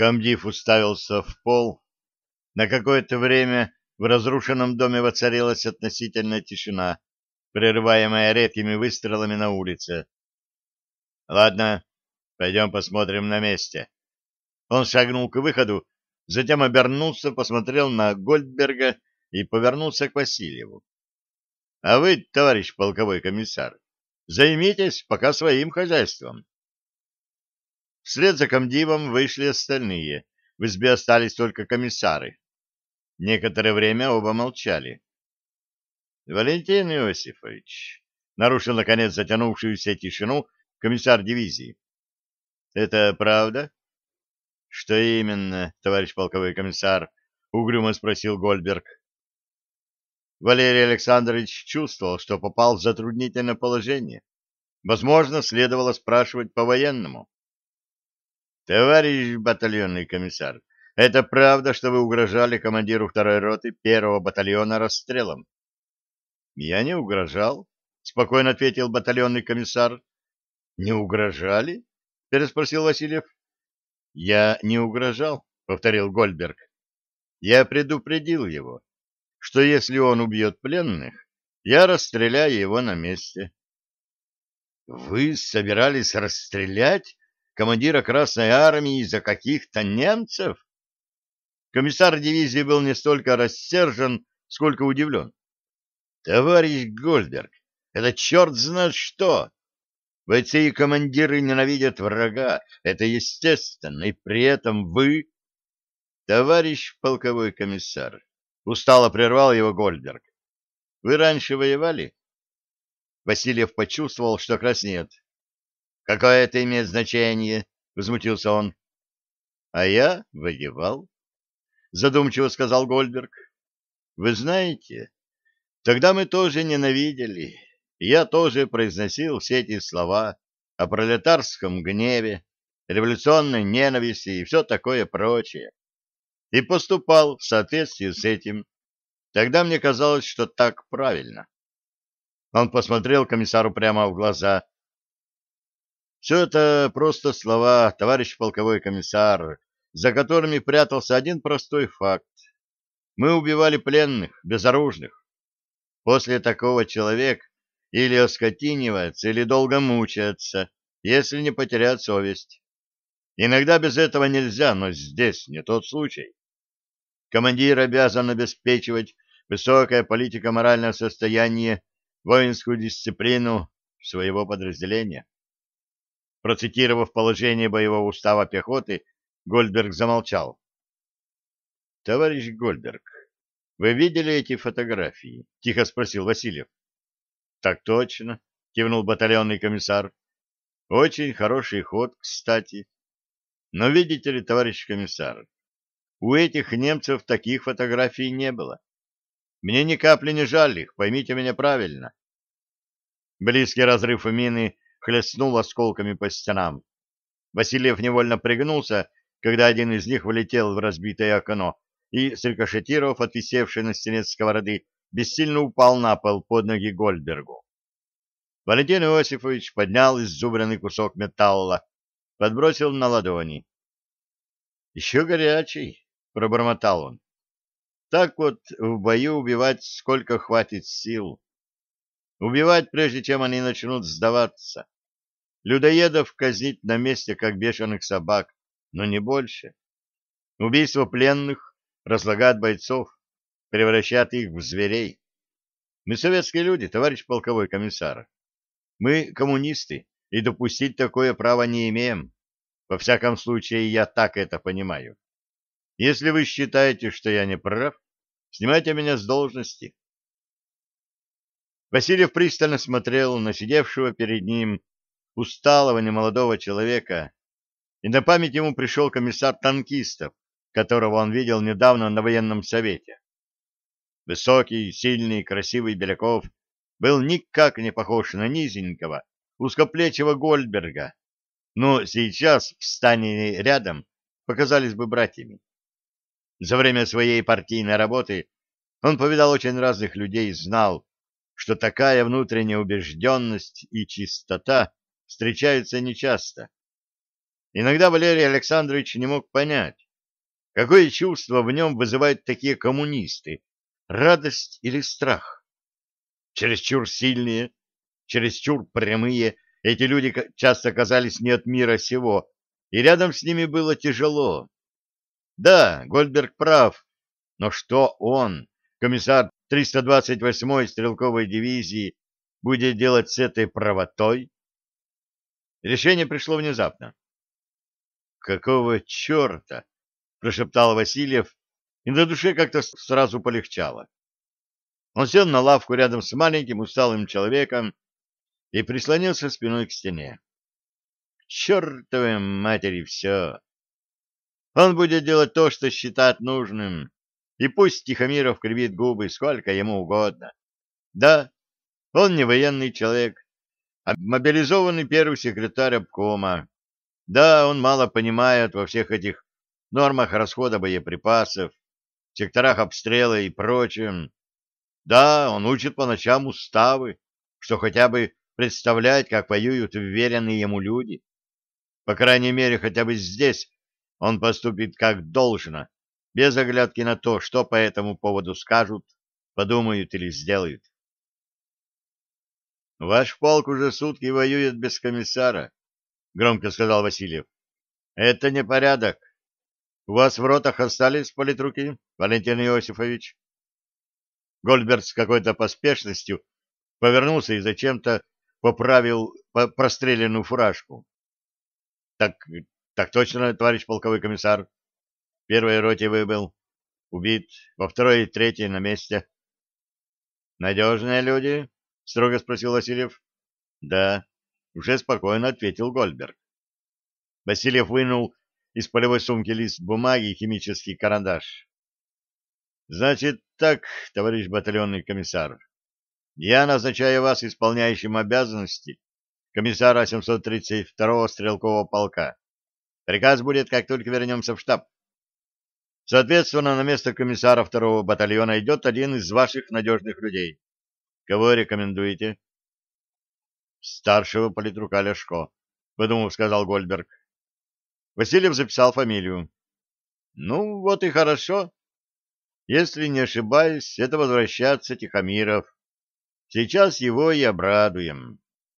Комдив уставился в пол. На какое-то время в разрушенном доме воцарилась относительная тишина, прерываемая редкими выстрелами на улице. — Ладно, пойдем посмотрим на месте. Он шагнул к выходу, затем обернулся, посмотрел на Гольдберга и повернулся к Васильеву. — А вы, товарищ полковой комиссар, займитесь пока своим хозяйством. Вслед за комдивом вышли остальные. В избе остались только комиссары. Некоторое время оба молчали. — Валентин Иосифович, — нарушил, наконец, затянувшуюся тишину комиссар дивизии. — Это правда? — Что именно, товарищ полковой комиссар? — угрюмо спросил Гольберг. Валерий Александрович чувствовал, что попал в затруднительное положение. Возможно, следовало спрашивать по-военному. Товарищ батальонный комиссар, это правда, что вы угрожали командиру второй роты первого батальона расстрелом? Я не угрожал, спокойно ответил батальонный комиссар. Не угрожали? переспросил Васильев. Я не угрожал, повторил Гольберг. Я предупредил его, что если он убьет пленных, я расстреляю его на месте. Вы собирались расстрелять командира Красной Армии из-за каких-то немцев? Комиссар дивизии был не столько рассержен, сколько удивлен. Товарищ Гольдберг, это черт знает что! Бойцы и командиры ненавидят врага, это естественно, и при этом вы... Товарищ полковой комиссар, устало прервал его Гольдберг. Вы раньше воевали? Васильев почувствовал, что краснеет. Какое это имеет значение? Возмутился он. А я воевал. Задумчиво сказал Гольберг. Вы знаете, тогда мы тоже ненавидели. Я тоже произносил все эти слова о пролетарском гневе, революционной ненависти и все такое прочее. И поступал в соответствии с этим. Тогда мне казалось, что так правильно. Он посмотрел комиссару прямо в глаза все это просто слова, товарищ полковой комиссар, за которыми прятался один простой факт. Мы убивали пленных, безоружных. После такого человек или оскотинивается, или долго мучается, если не потеряет совесть. Иногда без этого нельзя, но здесь не тот случай. Командир обязан обеспечивать высокое политико-моральное состояние, воинскую дисциплину своего подразделения. Процитировав положение боевого устава пехоты, Гольдберг замолчал. — Товарищ Гольдберг, вы видели эти фотографии? — тихо спросил Васильев. — Так точно, — кивнул батальонный комиссар. — Очень хороший ход, кстати. Но видите ли, товарищ комиссар, у этих немцев таких фотографий не было. Мне ни капли не жаль их, поймите меня правильно. Близкий разрыв мины хлестнул осколками по стенам. Васильев невольно пригнулся, когда один из них влетел в разбитое окно и, срикошетировав от висевшей на стене сковороды, бессильно упал на пол под ноги Гольдбергу. Валентин Иосифович поднял иззубренный кусок металла, подбросил на ладони. — Еще горячий, — пробормотал он. — Так вот в бою убивать сколько хватит сил. Убивать, прежде чем они начнут сдаваться. Людоедов казнить на месте, как бешеных собак, но не больше. Убийство пленных разлагает бойцов, превращает их в зверей. Мы советские люди, товарищ полковой комиссар. Мы коммунисты, и допустить такое право не имеем. Во всяком случае, я так это понимаю. Если вы считаете, что я не прав, снимайте меня с должности. Васильев пристально смотрел на сидевшего перед ним усталого немолодого человека, и на память ему пришел комиссар танкистов, которого он видел недавно на военном совете. Высокий, сильный, красивый Беляков был никак не похож на низенького, узкоплечего Гольдберга, но сейчас в стане рядом показались бы братьями. За время своей партийной работы он повидал очень разных людей и знал, что такая внутренняя убежденность и чистота встречаются нечасто. Иногда Валерий Александрович не мог понять, какое чувство в нем вызывают такие коммунисты, радость или страх. Чересчур сильные, чересчур прямые, эти люди часто казались не от мира сего, и рядом с ними было тяжело. Да, Гольдберг прав, но что он, комиссар 328-й стрелковой дивизии, будет делать с этой правотой? Решение пришло внезапно. «Какого черта?» — прошептал Васильев, и на душе как-то сразу полегчало. Он сел на лавку рядом с маленьким усталым человеком и прислонился спиной к стене. К чертовой матери все! Он будет делать то, что считает нужным, и пусть Тихомиров кривит губы сколько ему угодно. Да, он не военный человек, а мобилизованный первый секретарь обкома. Да, он мало понимает во всех этих нормах расхода боеприпасов, секторах обстрела и прочем. Да, он учит по ночам уставы, что хотя бы представляет, как воюют вверенные ему люди. По крайней мере, хотя бы здесь он поступит как должно, без оглядки на то, что по этому поводу скажут, подумают или сделают. «Ваш полк уже сутки воюет без комиссара», — громко сказал Васильев. «Это не порядок. У вас в ротах остались политруки, Валентин Иосифович?» Гольдберг с какой-то поспешностью повернулся и зачем-то поправил простреленную фуражку. «Так, так точно, товарищ полковой комиссар», первой роте выбыл. Убит. Во второй и третьей на месте. «Надежные люди?» — строго спросил Васильев. «Да», — уже спокойно ответил Гольберг. Васильев вынул из полевой сумки лист бумаги и химический карандаш. «Значит так, товарищ батальонный комиссар, я назначаю вас исполняющим обязанности комиссара 732-го стрелкового полка. Приказ будет, как только вернемся в штаб. Соответственно, на место комиссара второго батальона идет один из ваших надежных людей. Кого рекомендуете? Старшего политрука Ляшко, подумав, сказал Гольберг. Васильев записал фамилию. Ну, вот и хорошо. Если не ошибаюсь, это возвращаться Тихомиров. Сейчас его и обрадуем.